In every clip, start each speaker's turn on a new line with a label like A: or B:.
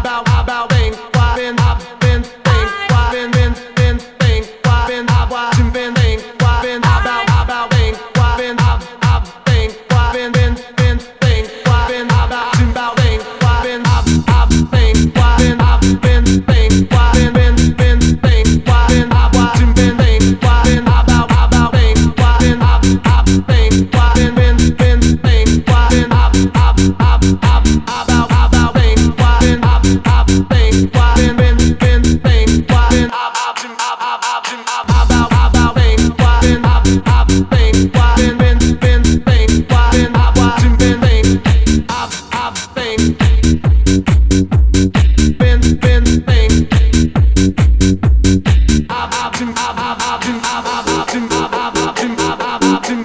A: about, about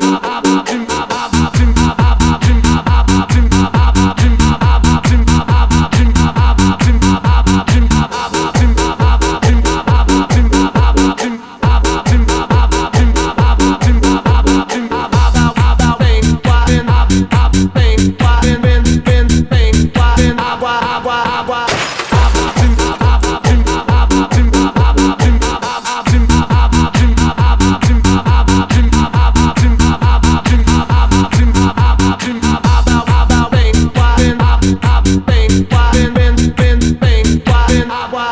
A: Bye-bye.